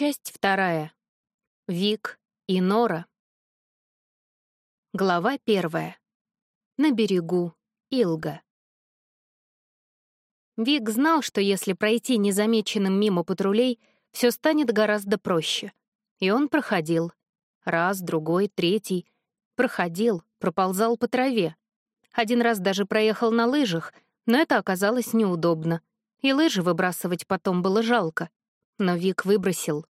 Часть вторая. Вик и Нора. Глава первая. На берегу Илга. Вик знал, что если пройти незамеченным мимо патрулей, все станет гораздо проще. И он проходил. Раз, другой, третий. Проходил, проползал по траве. Один раз даже проехал на лыжах, но это оказалось неудобно. И лыжи выбрасывать потом было жалко. Но Вик выбросил.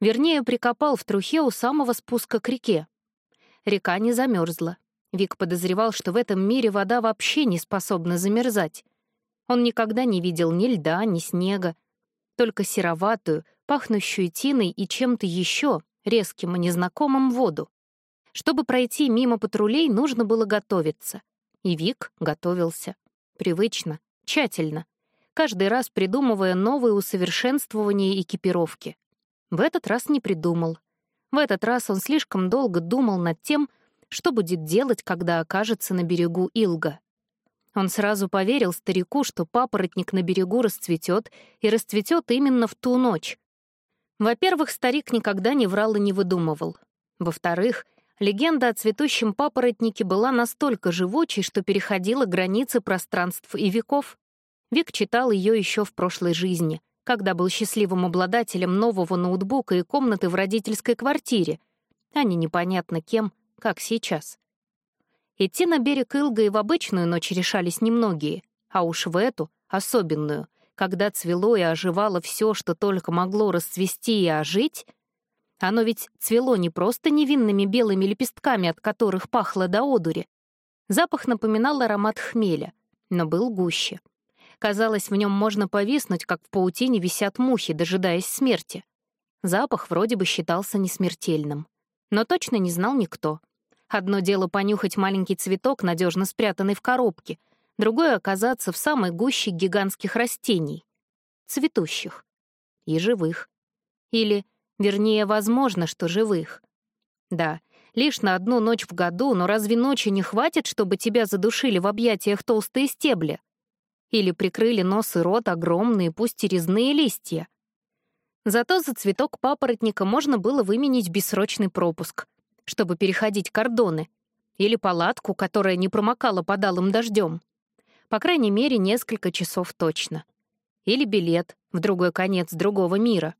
Вернее, прикопал в трухе у самого спуска к реке. Река не замерзла. Вик подозревал, что в этом мире вода вообще не способна замерзать. Он никогда не видел ни льда, ни снега, только сероватую, пахнущую тиной и чем-то еще, резким и незнакомым, воду. Чтобы пройти мимо патрулей, нужно было готовиться. И Вик готовился. Привычно, тщательно каждый раз придумывая новые усовершенствования экипировки. В этот раз не придумал. В этот раз он слишком долго думал над тем, что будет делать, когда окажется на берегу Илга. Он сразу поверил старику, что папоротник на берегу расцветет, и расцветет именно в ту ночь. Во-первых, старик никогда не врал и не выдумывал. Во-вторых, легенда о цветущем папоротнике была настолько живучей, что переходила границы пространств и веков. Вик читал ее еще в прошлой жизни, когда был счастливым обладателем нового ноутбука и комнаты в родительской квартире, а не непонятно кем, как сейчас. Идти на берег Илга и в обычную ночь решались немногие, а уж в эту, особенную, когда цвело и оживало все, что только могло расцвести и ожить, оно ведь цвело не просто невинными белыми лепестками, от которых пахло до одури. Запах напоминал аромат хмеля, но был гуще. Казалось, в нем можно повиснуть, как в паутине висят мухи, дожидаясь смерти. Запах вроде бы считался несмертельным. Но точно не знал никто. Одно дело понюхать маленький цветок, надежно спрятанный в коробке, другое — оказаться в самой гуще гигантских растений. Цветущих. И живых. Или, вернее, возможно, что живых. Да, лишь на одну ночь в году, но разве ночи не хватит, чтобы тебя задушили в объятиях толстые стебли? Или прикрыли нос и рот огромные, пусть и резные листья. Зато за цветок папоротника можно было выменить бессрочный пропуск, чтобы переходить кордоны, или палатку, которая не промокала под алым дождем. По крайней мере, несколько часов точно. Или билет в другой конец другого мира.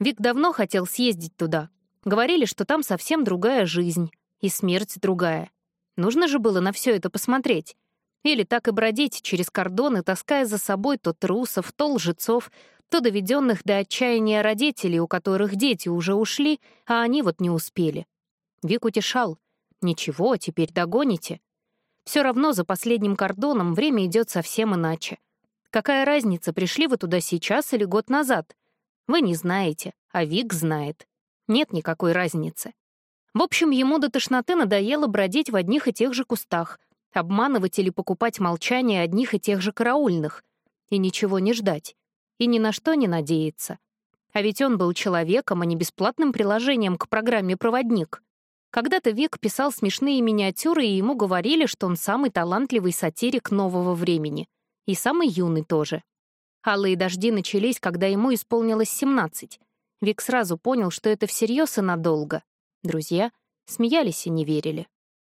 Вик давно хотел съездить туда. Говорили, что там совсем другая жизнь, и смерть другая. Нужно же было на все это посмотреть. Или так и бродить через кордоны, таская за собой то трусов, то лжецов, то доведенных до отчаяния родителей, у которых дети уже ушли, а они вот не успели. Вик утешал. «Ничего, теперь догоните». Все равно за последним кордоном время идет совсем иначе. Какая разница, пришли вы туда сейчас или год назад? Вы не знаете, а Вик знает. Нет никакой разницы. В общем, ему до тошноты надоело бродить в одних и тех же кустах, обманывать или покупать молчание одних и тех же караульных, и ничего не ждать, и ни на что не надеяться. А ведь он был человеком, а не бесплатным приложением к программе «Проводник». Когда-то Вик писал смешные миниатюры, и ему говорили, что он самый талантливый сатирик нового времени. И самый юный тоже. Алые дожди начались, когда ему исполнилось 17. Вик сразу понял, что это всерьез и надолго. Друзья смеялись и не верили.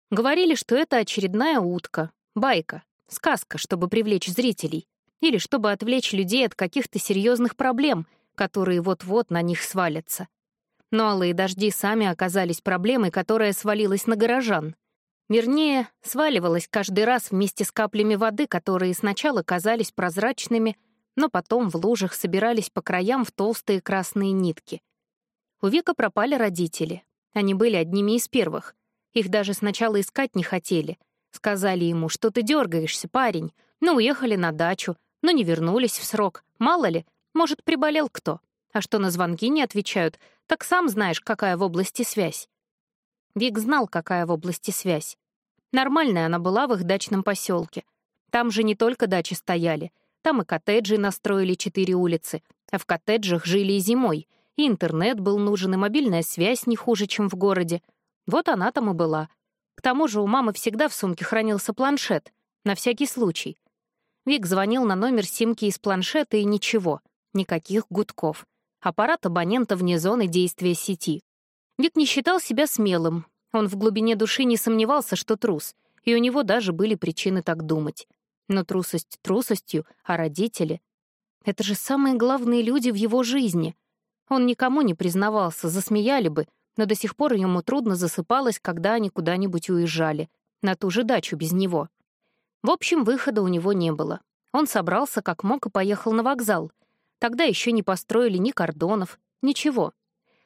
Говорили, что это очередная утка, байка, сказка, чтобы привлечь зрителей, или чтобы отвлечь людей от каких-то серьезных проблем, которые вот-вот на них свалятся. Но алые дожди сами оказались проблемой, которая свалилась на горожан. Вернее, сваливалась каждый раз вместе с каплями воды, которые сначала казались прозрачными, но потом в лужах собирались по краям в толстые красные нитки. У Вика пропали родители. Они были одними из первых — их даже сначала искать не хотели. Сказали ему, что ты дергаешься, парень. Ну, уехали на дачу, но не вернулись в срок. Мало ли, может, приболел кто. А что на звонки не отвечают, так сам знаешь, какая в области связь. Вик знал, какая в области связь. Нормальная она была в их дачном поселке. Там же не только дачи стояли, там и коттеджи настроили четыре улицы, а в коттеджах жили и зимой, и интернет был нужен, и мобильная связь не хуже, чем в городе — вот она там и была. К тому же у мамы всегда в сумке хранился планшет, на всякий случай. Вик звонил на номер симки из планшета и ничего, никаких гудков. Аппарат абонента вне зоны действия сети. Вик не считал себя смелым. Он в глубине души не сомневался, что трус, и у него даже были причины так думать. Но трусость трусостью, а родители — это же самые главные люди в его жизни. Он никому не признавался, засмеяли бы, но до сих пор ему трудно засыпалось, когда они куда-нибудь уезжали, на ту же дачу без него. В общем, выхода у него не было. Он собрался как мог и поехал на вокзал. Тогда еще не построили ни кордонов, ничего.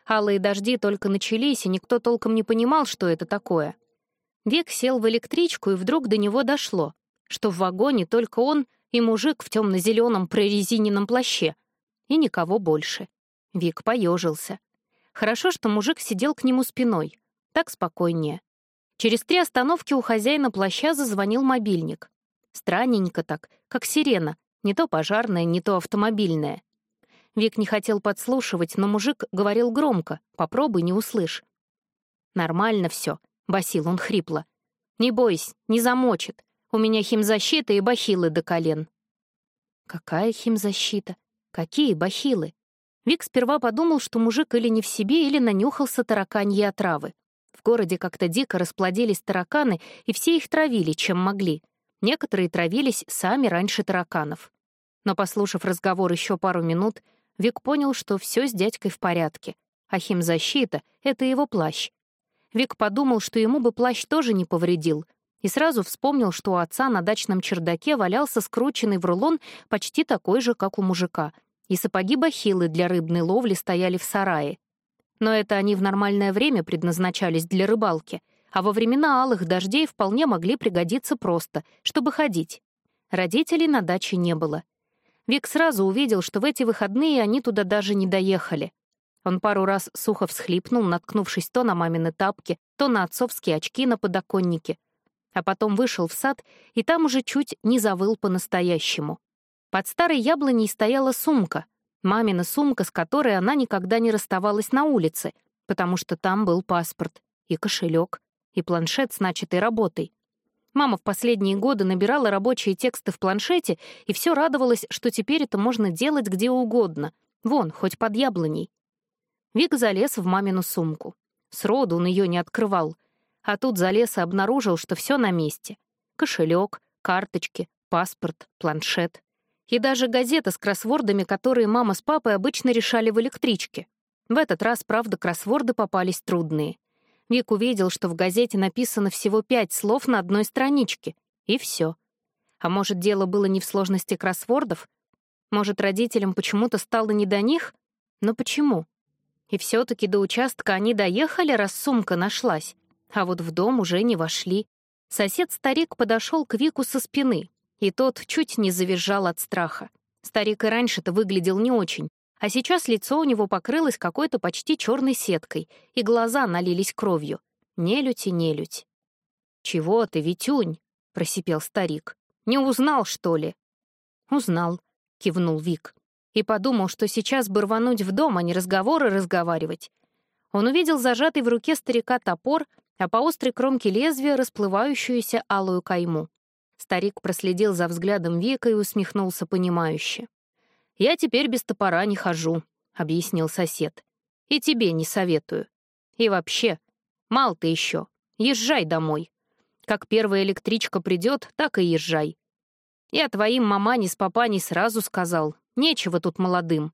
Алые дожди только начались, и никто толком не понимал, что это такое. Век сел в электричку, и вдруг до него дошло, что в вагоне только он и мужик в темно-зеленом прорезиненном плаще, и никого больше. Вик поежился. Хорошо, что мужик сидел к нему спиной. Так спокойнее. Через три остановки у хозяина плаща зазвонил мобильник. Странненько так, как сирена, не то пожарная, не то автомобильная. Вик не хотел подслушивать, но мужик говорил громко, попробуй, не услышь. «Нормально все», — басил он хрипло. «Не бойся, не замочит. У меня химзащита и бахилы до колен». «Какая химзащита? Какие бахилы?» Вик сперва подумал, что мужик или не в себе, или нанюхался тараканьи отравы. В городе как-то дико расплодились тараканы, и все их травили, чем могли. Некоторые травились сами раньше тараканов. Но, послушав разговор еще пару минут, Вик понял, что все с дядькой в порядке, а химзащита — это его плащ. Вик подумал, что ему бы плащ тоже не повредил, и сразу вспомнил, что у отца на дачном чердаке валялся скрученный в рулон почти такой же, как у мужика — и сапоги-бахилы для рыбной ловли стояли в сарае. Но это они в нормальное время предназначались для рыбалки, а во времена алых дождей вполне могли пригодиться просто, чтобы ходить. Родителей на даче не было. Вик сразу увидел, что в эти выходные они туда даже не доехали. Он пару раз сухо всхлипнул, наткнувшись то на мамины тапки, то на отцовские очки на подоконнике. А потом вышел в сад, и там уже чуть не завыл по-настоящему. Под старой яблоней стояла сумка, мамина сумка, с которой она никогда не расставалась на улице, потому что там был паспорт, и кошелек, и планшет с начатой работой. Мама в последние годы набирала рабочие тексты в планшете и все радовалась, что теперь это можно делать где угодно. Вон, хоть под яблоней. Вик залез в мамину сумку. Сроду он ее не открывал. А тут залез и обнаружил, что все на месте. Кошелек, карточки, паспорт, планшет и даже газета с кроссвордами, которые мама с папой обычно решали в электричке. В этот раз, правда, кроссворды попались трудные. Вик увидел, что в газете написано всего пять слов на одной страничке, и все. А может, дело было не в сложности кроссвордов? Может, родителям почему-то стало не до них? Но почему? И все таки до участка они доехали, раз сумка нашлась, а вот в дом уже не вошли. Сосед-старик подошел к Вику со спины, и тот чуть не завизжал от страха. Старик и раньше-то выглядел не очень, а сейчас лицо у него покрылось какой-то почти черной сеткой, и глаза налились кровью. Нелюдь и нелюдь. «Чего ты, Витюнь?» — просипел старик. «Не узнал, что ли?» «Узнал», — кивнул Вик. И подумал, что сейчас бы рвануть в дом, а не разговоры разговаривать. Он увидел зажатый в руке старика топор, а по острой кромке лезвия расплывающуюся алую кайму. Старик проследил за взглядом Вика и усмехнулся понимающе. «Я теперь без топора не хожу», — объяснил сосед. «И тебе не советую. И вообще, мал ты еще. Езжай домой. Как первая электричка придет, так и езжай. Я твоим мамане с папаней сразу сказал, нечего тут молодым.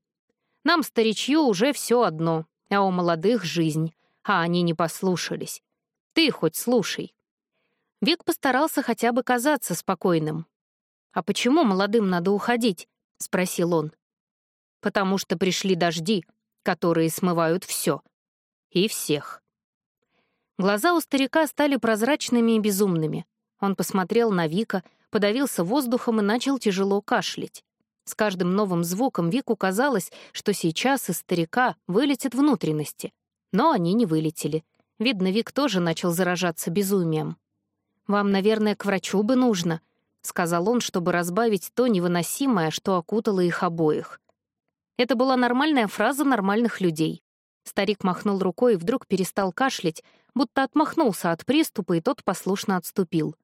Нам, старичью, уже все одно, а у молодых — жизнь, а они не послушались. Ты хоть слушай. Вик постарался хотя бы казаться спокойным. «А почему молодым надо уходить?» — спросил он. «Потому что пришли дожди, которые смывают все. И всех». Глаза у старика стали прозрачными и безумными. Он посмотрел на Вика, подавился воздухом и начал тяжело кашлять. С каждым новым звуком Вику казалось, что сейчас из старика вылетят внутренности. Но они не вылетели. Видно, Вик тоже начал заражаться безумием. «Вам, наверное, к врачу бы нужно», — сказал он, чтобы разбавить то невыносимое, что окутало их обоих. Это была нормальная фраза нормальных людей. Старик махнул рукой и вдруг перестал кашлять, будто отмахнулся от приступа, и тот послушно отступил.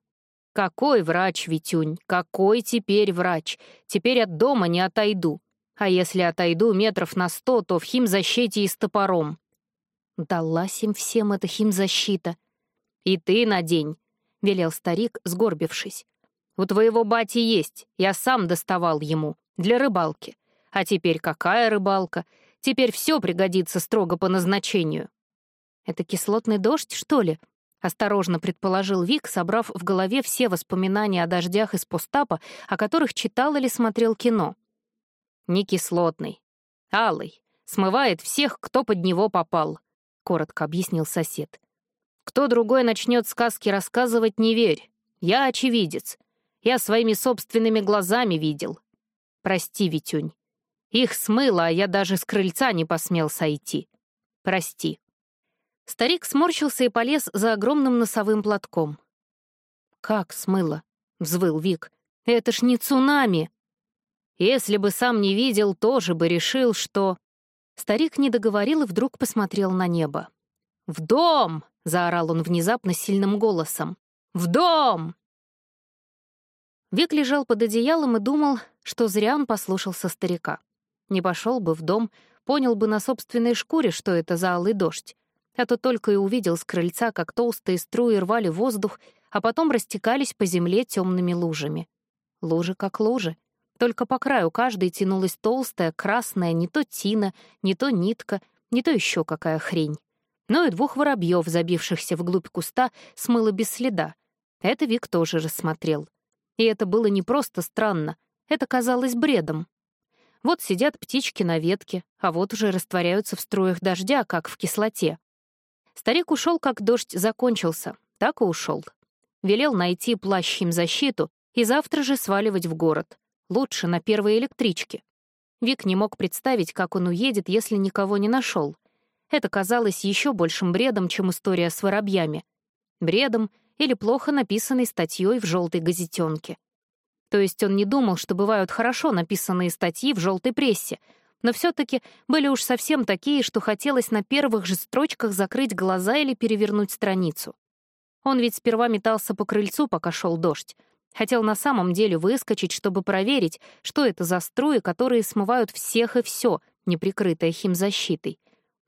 «Какой врач, Витюнь? Какой теперь врач? Теперь от дома не отойду. А если отойду метров на сто, то в химзащите и с топором. Далась им всем эта химзащита. И ты надень, — велел старик, сгорбившись. У твоего бати есть, я сам доставал ему, для рыбалки. А теперь какая рыбалка? Теперь все пригодится строго по назначению. Это кислотный дождь, что ли? Осторожно предположил Вик, собрав в голове все воспоминания о дождях из постапа, о которых читал или смотрел кино. Не кислотный. Алый. Смывает всех, кто под него попал, — коротко объяснил сосед. Кто другой начнет сказки рассказывать, не верь. Я очевидец. Я своими собственными глазами видел. Прости, Витюнь. Их смыло, а я даже с крыльца не посмел сойти. Прости. Старик сморщился и полез за огромным носовым платком. «Как смыло?» — взвыл Вик. «Это ж не цунами!» «Если бы сам не видел, тоже бы решил, что...» Старик не договорил и вдруг посмотрел на небо. «В дом!» — заорал он внезапно сильным голосом. «В дом!» Вик лежал под одеялом и думал, что зря он послушался старика. Не пошел бы в дом, понял бы на собственной шкуре, что это за алый дождь. А то только и увидел с крыльца, как толстые струи рвали воздух, а потом растекались по земле темными лужами. Лужи как лужи. Только по краю каждой тянулась толстая, красная, не то тина, не то нитка, не то еще какая хрень. Но и двух воробьев, забившихся вглубь куста, смыло без следа. Это Вик тоже рассмотрел. И это было не просто странно, это казалось бредом. Вот сидят птички на ветке, а вот уже растворяются в струях дождя, как в кислоте. Старик ушел, как дождь закончился, так и ушел. Велел найти плащ защиту и завтра же сваливать в город. Лучше на первой электричке. Вик не мог представить, как он уедет, если никого не нашел. Это казалось еще большим бредом, чем история с воробьями. Бредом или плохо написанной статьей в желтой газетенке. То есть он не думал, что бывают хорошо написанные статьи в желтой прессе, но все-таки были уж совсем такие, что хотелось на первых же строчках закрыть глаза или перевернуть страницу. Он ведь сперва метался по крыльцу, пока шел дождь. Хотел на самом деле выскочить, чтобы проверить, что это за струи, которые смывают всех и все, не прикрытое химзащитой.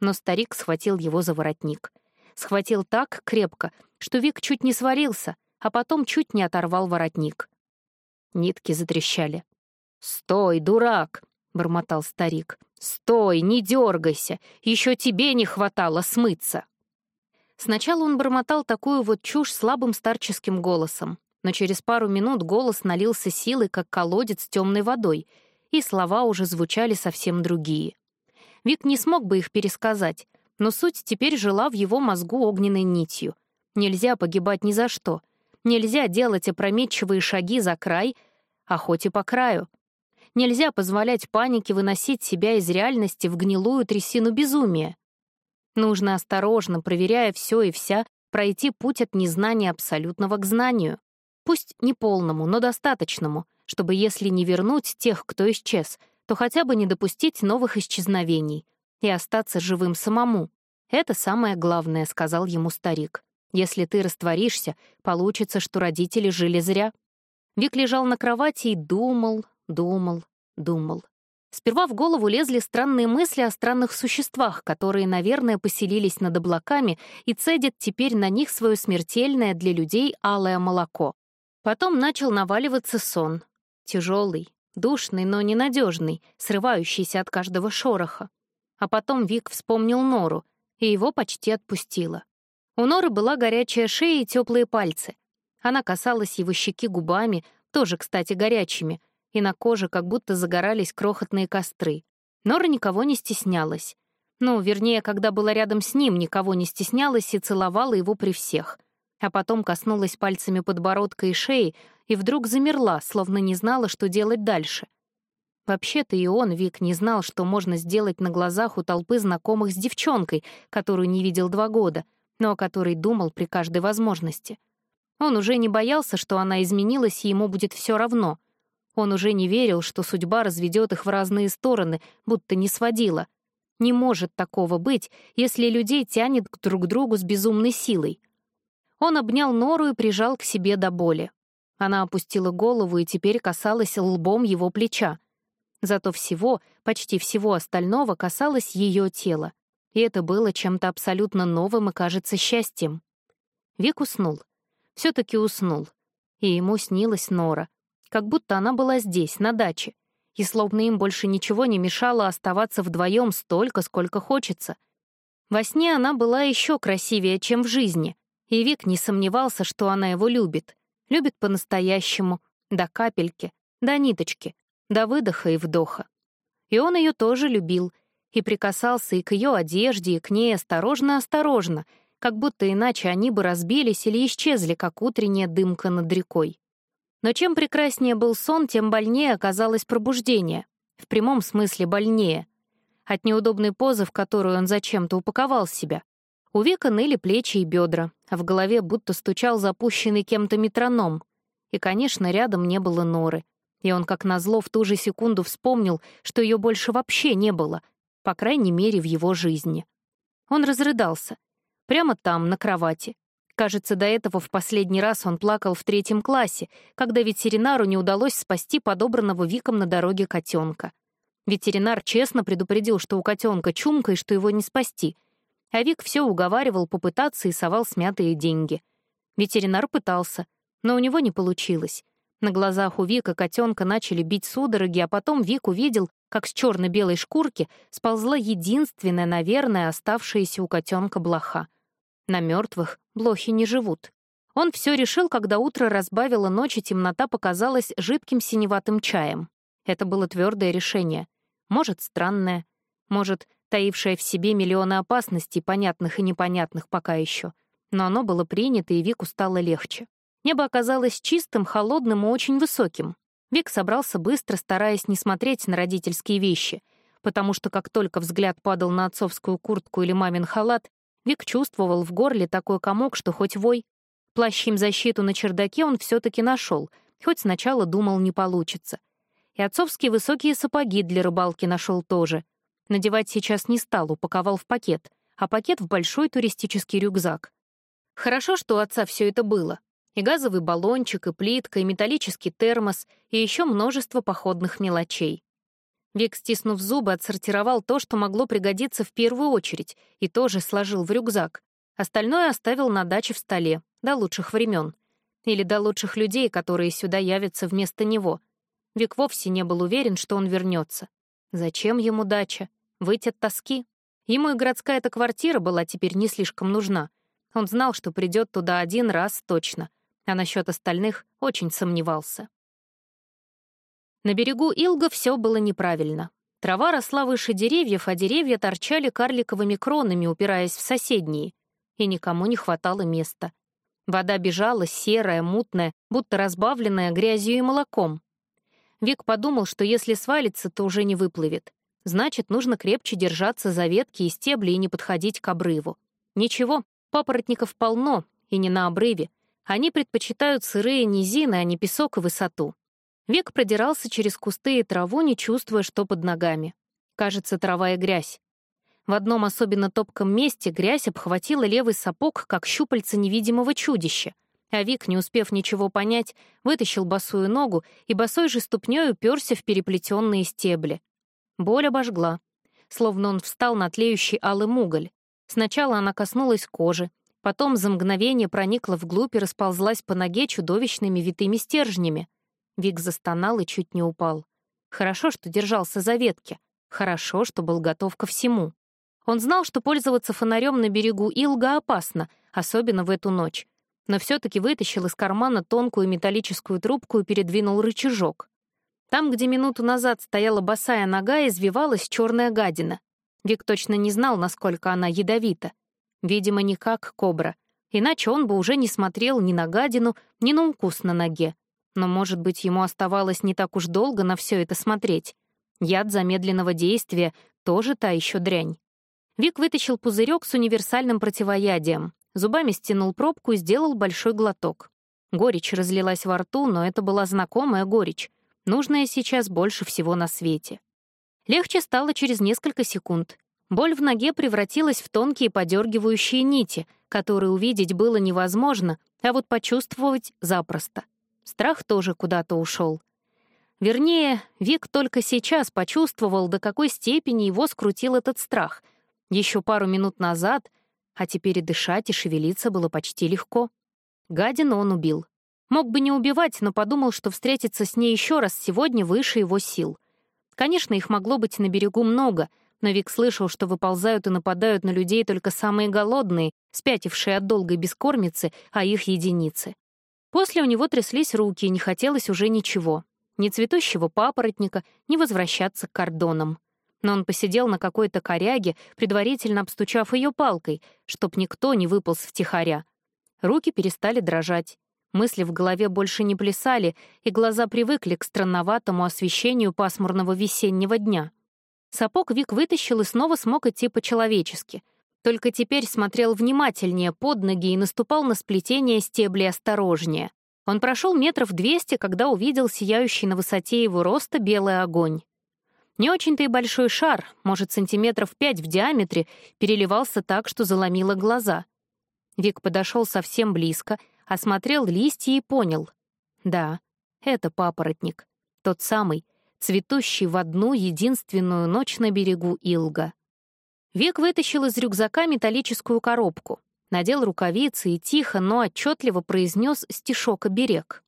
Но старик схватил его за воротник. Схватил так крепко, что Вик чуть не сварился, а потом чуть не оторвал воротник. Нитки затрещали. «Стой, дурак!» бормотал старик. «Стой, не дергайся! Еще тебе не хватало смыться!» Сначала он бормотал такую вот чушь слабым старческим голосом, но через пару минут голос налился силой, как колодец темной водой, и слова уже звучали совсем другие. Вик не смог бы их пересказать, но суть теперь жила в его мозгу огненной нитью. Нельзя погибать ни за что. Нельзя делать опрометчивые шаги за край, а хоть и по краю. Нельзя позволять панике выносить себя из реальности в гнилую трясину безумия. Нужно осторожно, проверяя все и вся, пройти путь от незнания абсолютного к знанию. Пусть не полному, но достаточному, чтобы если не вернуть тех, кто исчез, то хотя бы не допустить новых исчезновений и остаться живым самому. Это самое главное, сказал ему старик. Если ты растворишься, получится, что родители жили зря. Вик лежал на кровати и думал, Думал, думал. Сперва в голову лезли странные мысли о странных существах, которые, наверное, поселились над облаками и цедят теперь на них свое смертельное для людей алое молоко. Потом начал наваливаться сон. Тяжелый, душный, но ненадежный, срывающийся от каждого шороха. А потом Вик вспомнил Нору, и его почти отпустило. У Норы была горячая шея и теплые пальцы. Она касалась его щеки губами, тоже, кстати, горячими, и на коже как будто загорались крохотные костры. Нора никого не стеснялась. Ну, вернее, когда была рядом с ним, никого не стеснялась и целовала его при всех. А потом коснулась пальцами подбородка и шеи и вдруг замерла, словно не знала, что делать дальше. Вообще-то и он, Вик, не знал, что можно сделать на глазах у толпы знакомых с девчонкой, которую не видел два года, но о которой думал при каждой возможности. Он уже не боялся, что она изменилась, и ему будет все равно. Он уже не верил, что судьба разведет их в разные стороны, будто не сводила. Не может такого быть, если людей тянет друг к другу с безумной силой. Он обнял Нору и прижал к себе до боли. Она опустила голову и теперь касалась лбом его плеча. Зато всего, почти всего остального касалось ее тела. И это было чем-то абсолютно новым и, кажется, счастьем. Вик уснул. все таки уснул. И ему снилась Нора. Как будто она была здесь, на даче. И словно им больше ничего не мешало оставаться вдвоем столько, сколько хочется. Во сне она была еще красивее, чем в жизни. И Вик не сомневался, что она его любит. Любит по-настоящему, до капельки, до ниточки, до выдоха и вдоха. И он ее тоже любил, и прикасался и к ее одежде, и к ней осторожно-осторожно, как будто иначе они бы разбились или исчезли, как утренняя дымка над рекой. Но чем прекраснее был сон, тем больнее оказалось пробуждение. В прямом смысле больнее. От неудобной позы, в которую он зачем-то упаковал себя. У века ныли плечи и бедра, а в голове будто стучал запущенный кем-то метроном. И, конечно, рядом не было норы. И он, как назло, в ту же секунду вспомнил, что ее больше вообще не было, по крайней мере, в его жизни. Он разрыдался. Прямо там, на кровати. Кажется, до этого в последний раз он плакал в третьем классе, когда ветеринару не удалось спасти подобранного Виком на дороге котенка. Ветеринар честно предупредил, что у котенка чумка и что его не спасти — а Вик все уговаривал попытаться и совал смятые деньги. Ветеринар пытался, но у него не получилось. На глазах у Вика котенка начали бить судороги, а потом Вик увидел, как с черно-белой шкурки сползла единственная, наверное, оставшаяся у котенка блоха. На мертвых блохи не живут. Он все решил, когда утро разбавило ночь, и темнота показалась жидким синеватым чаем. Это было твердое решение. Может, странное. Может, таившее в себе миллионы опасностей, понятных и непонятных пока еще. Но оно было принято, и Вику стало легче. Небо оказалось чистым, холодным и очень высоким. Вик собрался быстро, стараясь не смотреть на родительские вещи, потому что как только взгляд падал на отцовскую куртку или мамин халат, Вик чувствовал в горле такой комок, что хоть вой. Плащ им защиту на чердаке он все таки нашел, хоть сначала думал, не получится. И отцовские высокие сапоги для рыбалки нашел тоже — Надевать сейчас не стал, упаковал в пакет, а пакет в большой туристический рюкзак. Хорошо, что у отца все это было. И газовый баллончик, и плитка, и металлический термос, и еще множество походных мелочей. Вик, стиснув зубы, отсортировал то, что могло пригодиться в первую очередь, и тоже сложил в рюкзак. Остальное оставил на даче в столе, до лучших времен. Или до лучших людей, которые сюда явятся вместо него. Вик вовсе не был уверен, что он вернется. Зачем ему дача? Выйти от тоски? Ему и городская-то квартира была теперь не слишком нужна. Он знал, что придет туда один раз точно, а насчет остальных очень сомневался. На берегу Илга все было неправильно. Трава росла выше деревьев, а деревья торчали карликовыми кронами, упираясь в соседние, и никому не хватало места. Вода бежала, серая, мутная, будто разбавленная грязью и молоком. Вик подумал, что если свалится, то уже не выплывет. Значит, нужно крепче держаться за ветки и стебли и не подходить к обрыву. Ничего, папоротников полно, и не на обрыве. Они предпочитают сырые низины, а не песок и высоту. Век продирался через кусты и траву, не чувствуя, что под ногами. Кажется, трава и грязь. В одном особенно топком месте грязь обхватила левый сапог, как щупальца невидимого чудища. А Вик, не успев ничего понять, вытащил босую ногу и босой же ступнёй уперся в переплетенные стебли. Боль обожгла. Словно он встал на тлеющий алый уголь. Сначала она коснулась кожи, потом за мгновение проникла вглубь и расползлась по ноге чудовищными витыми стержнями. Вик застонал и чуть не упал. Хорошо, что держался за ветки. Хорошо, что был готов ко всему. Он знал, что пользоваться фонарем на берегу Илга опасно, особенно в эту ночь. Но все-таки вытащил из кармана тонкую металлическую трубку и передвинул рычажок. Там, где минуту назад стояла босая нога, извивалась черная гадина. Вик точно не знал, насколько она ядовита. Видимо, не как кобра. Иначе он бы уже не смотрел ни на гадину, ни на укус на ноге. Но, может быть, ему оставалось не так уж долго на все это смотреть. Яд замедленного действия — тоже та еще дрянь. Вик вытащил пузырек с универсальным противоядием, зубами стянул пробку и сделал большой глоток. Горечь разлилась во рту, но это была знакомая горечь нужное сейчас больше всего на свете. Легче стало через несколько секунд. Боль в ноге превратилась в тонкие подергивающие нити, которые увидеть было невозможно, а вот почувствовать запросто. Страх тоже куда-то ушел. Вернее, Вик только сейчас почувствовал, до какой степени его скрутил этот страх. Еще пару минут назад, а теперь и дышать, и шевелиться было почти легко. Гадину он убил. Мог бы не убивать, но подумал, что встретиться с ней еще раз сегодня выше его сил. Конечно, их могло быть на берегу много, но Вик слышал, что выползают и нападают на людей только самые голодные, спятившие от долгой бескормицы, а их единицы. После у него тряслись руки, и не хотелось уже ничего. Ни цветущего папоротника, ни возвращаться к кордонам. Но он посидел на какой-то коряге, предварительно обстучав ее палкой, чтоб никто не выполз втихаря. Руки перестали дрожать. Мысли в голове больше не плясали, и глаза привыкли к странноватому освещению пасмурного весеннего дня. Сапог Вик вытащил и снова смог идти по-человечески. Только теперь смотрел внимательнее под ноги и наступал на сплетение стеблей осторожнее. Он прошел метров двести, когда увидел сияющий на высоте его роста белый огонь. Не очень-то и большой шар, может, сантиметров пять в диаметре, переливался так, что заломило глаза. Вик подошел совсем близко, осмотрел листья и понял. Да, это папоротник. Тот самый, цветущий в одну единственную ночь на берегу Илга. Вик вытащил из рюкзака металлическую коробку, надел рукавицы и тихо, но отчетливо произнес стишок-оберег.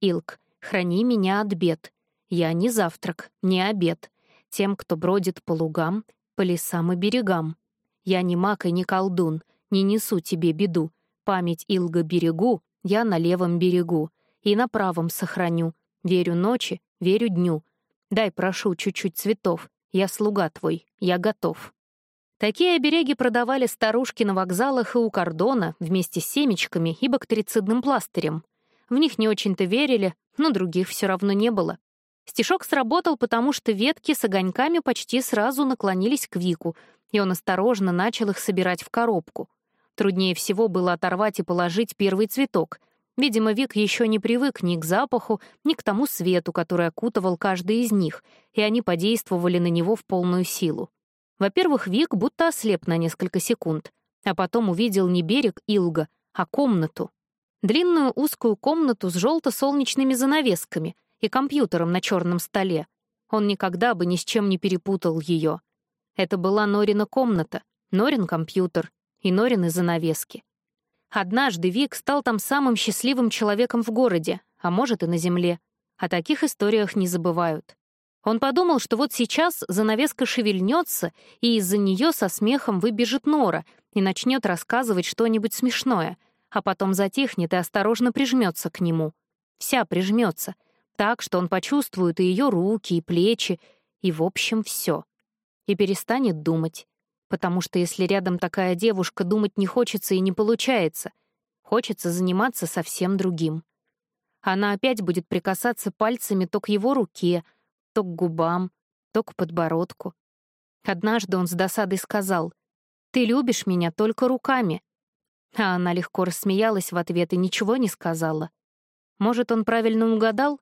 «Илг, храни меня от бед. Я не завтрак, не обед. Тем, кто бродит по лугам, по лесам и берегам. Я не маг и не колдун, не несу тебе беду. Память Илга берегу, я на левом берегу. И на правом сохраню. Верю ночи, верю дню. Дай, прошу, чуть-чуть цветов. Я слуга твой, я готов. Такие обереги продавали старушки на вокзалах и у кордона вместе с семечками и бактерицидным пластырем. В них не очень-то верили, но других все равно не было. Стишок сработал, потому что ветки с огоньками почти сразу наклонились к Вику, и он осторожно начал их собирать в коробку. Труднее всего было оторвать и положить первый цветок. Видимо, Вик еще не привык ни к запаху, ни к тому свету, который окутывал каждый из них, и они подействовали на него в полную силу. Во-первых, Вик будто ослеп на несколько секунд, а потом увидел не берег Илга, а комнату. Длинную узкую комнату с желто-солнечными занавесками и компьютером на черном столе. Он никогда бы ни с чем не перепутал ее. Это была Норина комната, Норин компьютер, и Норины занавески. Однажды Вик стал там самым счастливым человеком в городе, а может и на земле. О таких историях не забывают. Он подумал, что вот сейчас занавеска шевельнется, и из-за нее со смехом выбежит Нора и начнет рассказывать что-нибудь смешное, а потом затихнет и осторожно прижмется к нему. Вся прижмется, так, что он почувствует и ее руки, и плечи, и, в общем, все. И перестанет думать, потому что если рядом такая девушка, думать не хочется и не получается. Хочется заниматься совсем другим. Она опять будет прикасаться пальцами то к его руке, то к губам, то к подбородку. Однажды он с досадой сказал, «Ты любишь меня только руками». А она легко рассмеялась в ответ и ничего не сказала. Может, он правильно угадал?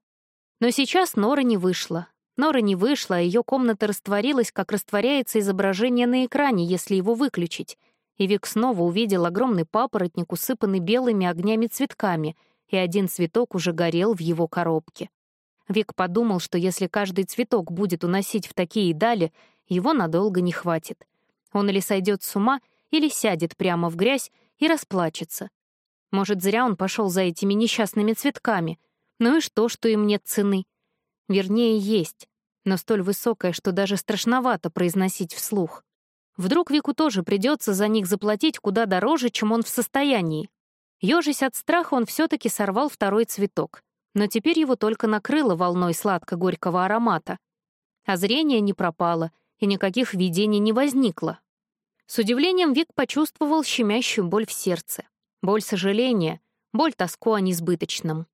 Но сейчас Нора не вышла, Нора не вышла, а ее комната растворилась, как растворяется изображение на экране, если его выключить. И Вик снова увидел огромный папоротник, усыпанный белыми огнями-цветками, и один цветок уже горел в его коробке. Вик подумал, что если каждый цветок будет уносить в такие дали, его надолго не хватит. Он или сойдет с ума, или сядет прямо в грязь и расплачется. Может, зря он пошел за этими несчастными цветками. Ну и что, что им нет цены? Вернее, есть, но столь высокая, что даже страшновато произносить вслух. Вдруг Вику тоже придется за них заплатить куда дороже, чем он в состоянии. Ёжись от страха, он все таки сорвал второй цветок, но теперь его только накрыло волной сладко-горького аромата. А зрение не пропало, и никаких видений не возникло. С удивлением Вик почувствовал щемящую боль в сердце. Боль сожаления, боль тоску о несбыточном.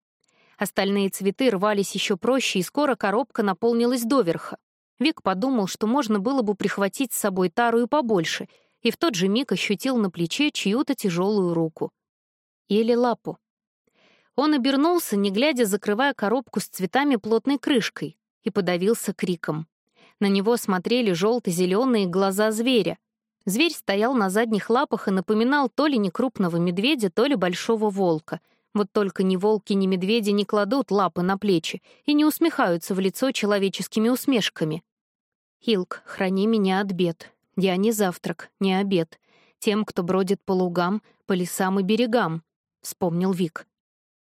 Остальные цветы рвались еще проще, и скоро коробка наполнилась доверха. Вик подумал, что можно было бы прихватить с собой тару и побольше, и в тот же миг ощутил на плече чью-то тяжелую руку. Или лапу. Он обернулся, не глядя, закрывая коробку с цветами плотной крышкой, и подавился криком. На него смотрели желто-зеленые глаза зверя. Зверь стоял на задних лапах и напоминал то ли некрупного медведя, то ли большого волка — Вот только ни волки, ни медведи не кладут лапы на плечи и не усмехаются в лицо человеческими усмешками. «Хилк, храни меня от бед. Я не завтрак, не обед. Тем, кто бродит по лугам, по лесам и берегам», — вспомнил Вик.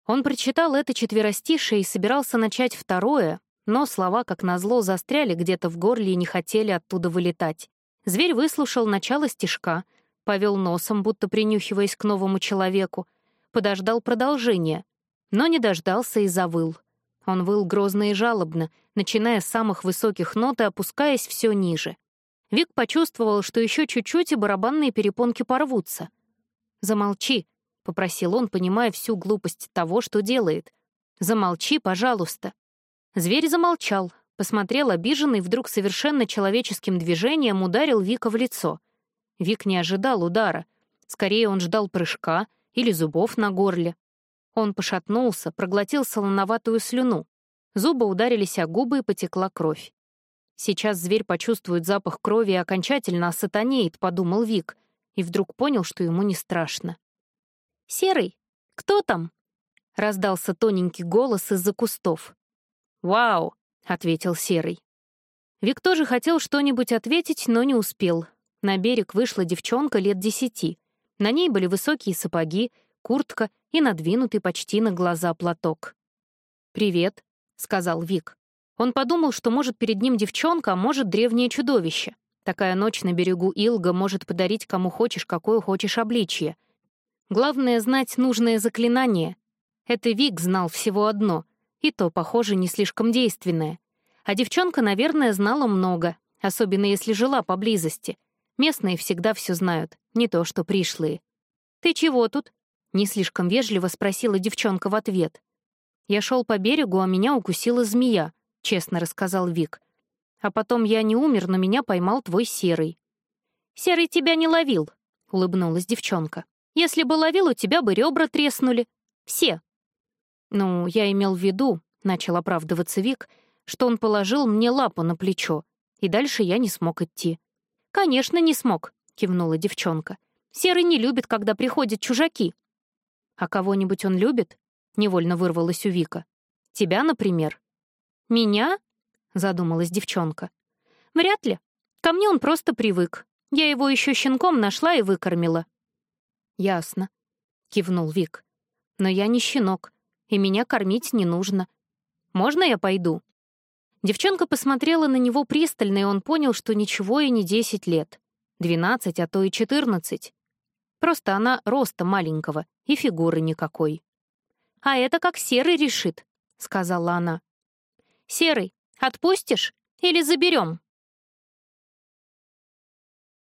Он прочитал это четверостишее и собирался начать второе, но слова, как назло, застряли где-то в горле и не хотели оттуда вылетать. Зверь выслушал начало стишка, повел носом, будто принюхиваясь к новому человеку, подождал продолжения, но не дождался и завыл. Он выл грозно и жалобно, начиная с самых высоких нот и опускаясь все ниже. Вик почувствовал, что еще чуть-чуть и барабанные перепонки порвутся. «Замолчи», — попросил он, понимая всю глупость того, что делает. «Замолчи, пожалуйста». Зверь замолчал, посмотрел обиженный, вдруг совершенно человеческим движением ударил Вика в лицо. Вик не ожидал удара. Скорее, он ждал прыжка или зубов на горле. Он пошатнулся, проглотил солоноватую слюну. Зубы ударились о губы и потекла кровь. «Сейчас зверь почувствует запах крови и окончательно осатанеет», — подумал Вик, и вдруг понял, что ему не страшно. «Серый, кто там?» — раздался тоненький голос из-за кустов. «Вау!» — ответил Серый. Вик тоже хотел что-нибудь ответить, но не успел. На берег вышла девчонка лет десяти. На ней были высокие сапоги, куртка и надвинутый почти на глаза платок. «Привет», — сказал Вик. Он подумал, что может перед ним девчонка, а может древнее чудовище. Такая ночь на берегу Илга может подарить кому хочешь, какое хочешь обличье. Главное — знать нужное заклинание. Это Вик знал всего одно — и то, похоже, не слишком действенное. А девчонка, наверное, знала много, особенно если жила поблизости. Местные всегда все знают, не то что пришлые. «Ты чего тут?» — не слишком вежливо спросила девчонка в ответ. «Я шел по берегу, а меня укусила змея», — честно рассказал Вик. «А потом я не умер, но меня поймал твой серый». «Серый тебя не ловил», — улыбнулась девчонка. «Если бы ловил, у тебя бы ребра треснули. Все, «Ну, я имел в виду», — начал оправдываться Вик, «что он положил мне лапу на плечо, и дальше я не смог идти». «Конечно, не смог», — кивнула девчонка. «Серый не любит, когда приходят чужаки». «А кого-нибудь он любит?» — невольно вырвалась у Вика. «Тебя, например?» «Меня?» — задумалась девчонка. «Вряд ли. Ко мне он просто привык. Я его еще щенком нашла и выкормила». «Ясно», — кивнул Вик. «Но я не щенок и меня кормить не нужно. Можно я пойду?» Девчонка посмотрела на него пристально, и он понял, что ничего и не десять лет. Двенадцать, а то и четырнадцать. Просто она роста маленького и фигуры никакой. «А это как Серый решит», — сказала она. «Серый, отпустишь или заберем?»